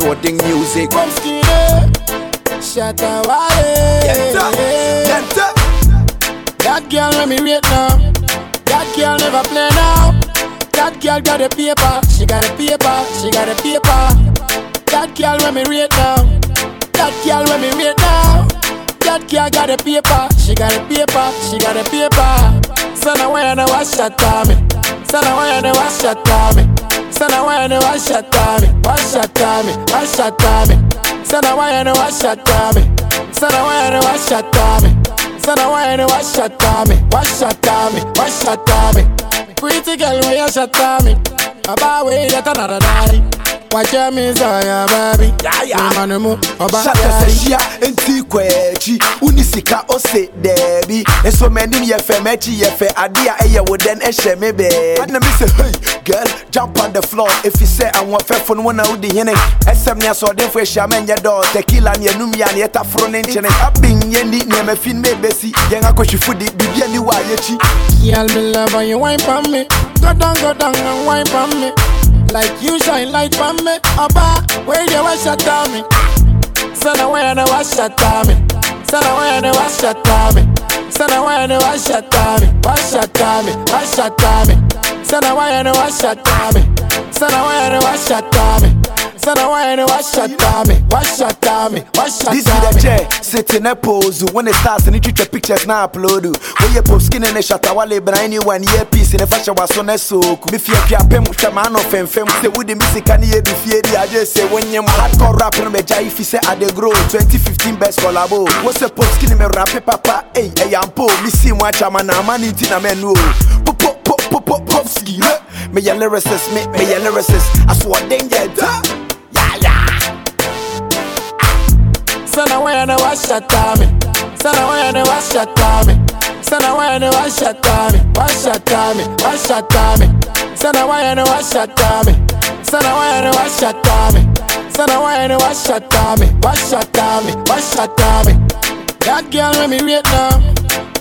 asoɔden music From skinny, Shatta Wale. Yenta, yenta. That girl let me rate now. That girl never play now. That girl got a paper, she got a paper, she got a paper. That girl let me rate now. That girl let me rate now. That girl got a paper, she got a paper, she got a paper. Sana why na wash that me. Sana why na wash that me. Sana na wash that me. Wash that me, wash that me. Sana na wash that me. Sana na wash that me. Sana why na wash that me. Wash that me, wash that me. Pretty girl when you shut me. About way that another night. Watch your yeah baby. Yeah, yeah. Manu mu oba Shatta yeah. sɛ hyia enti kɔ akyi woni sika ose daabi nso m'anim yɛ fɛ m'akyi yɛ fɛ ade a ɛyɛ wo dɛn ɛhyɛ me bɛɛ ɛna me sɛ hey girl jump on the floor. Ɛfi sɛ ahoɔfɛfo no wo na wodi hene ɛsɛm ne asoɔdenfo ahyia ma ɛnyɛ dɔɔ tequila ne ɛnum yɛ a ne yɛtaforo ne nkyene abin yɛni nneɛma fi no mɛbɛsi yɛn biribia ni Girl, me love you wine pon me. Go down, go down and wine pon me. Like you shine light pon me. Oba, where you wash tummy? Sana where you wash your Sana where you wash your where you wash your tummy? Wash your tummy, wash your tummy. Wash your tummy? Sana where you wash your tummy? Where you wash your tummy? Wash your tummy, wash your This be the chair, sitting a pose. When it starts, and you treat pictures now upload. When you pop skin and a shot, I knew one year piece in a fashion was on a so. If you have pem, shaman of fem fem, say, would the music can you be feared? I just say, when you're hardcore rapper, me jai if you say, I de grow 2015 best collabo. What's a pop skin me rap it, papa, hey, hey, I'm po, me see much, I'm an amani tina menu. Pop, pop, pop, pop, pop, pop, ski, me your lyricist, me, me your lyricist. I swear, danger, wash your tummy? Sana where you wash your tummy? Sana where you wash your tummy? Wash your tummy, wash your tummy. Sana where you wash your tummy? Sana where you wash your tummy? Sana where you wash your tummy? Wash your tummy, wash your tummy. That girl let me rate now.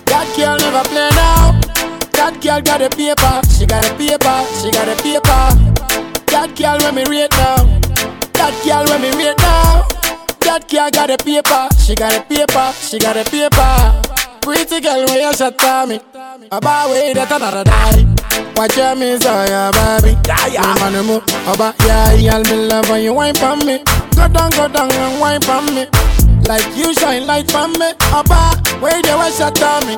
That girl never play now. That girl got a paper, she got a paper, she got a paper. That girl let me rate now. That girl let me rate now. That girl got a paper, she got a paper, she got a paper. Pretty girl when you shut me. About way that another die. Watch your miss oh yeah baby. Yeah, yeah. Me man mo oba oh, yeah girl me love when you wine pon me. Go down, go down and wine pon me. Like you shine light pon me. Oba where you wash your tummy?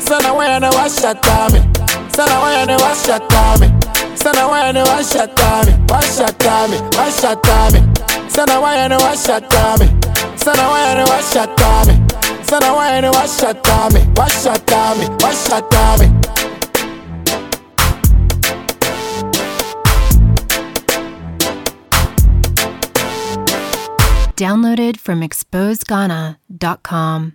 Sana where you wash your tummy? Sana where you wash your tummy? Sana where you wash your tummy? Wash your tummy, wash your tummy. Sana where you wash your tummy? Sana your tummy? Sana tummy, wash your tummy. Downloaded from exposedghana.com.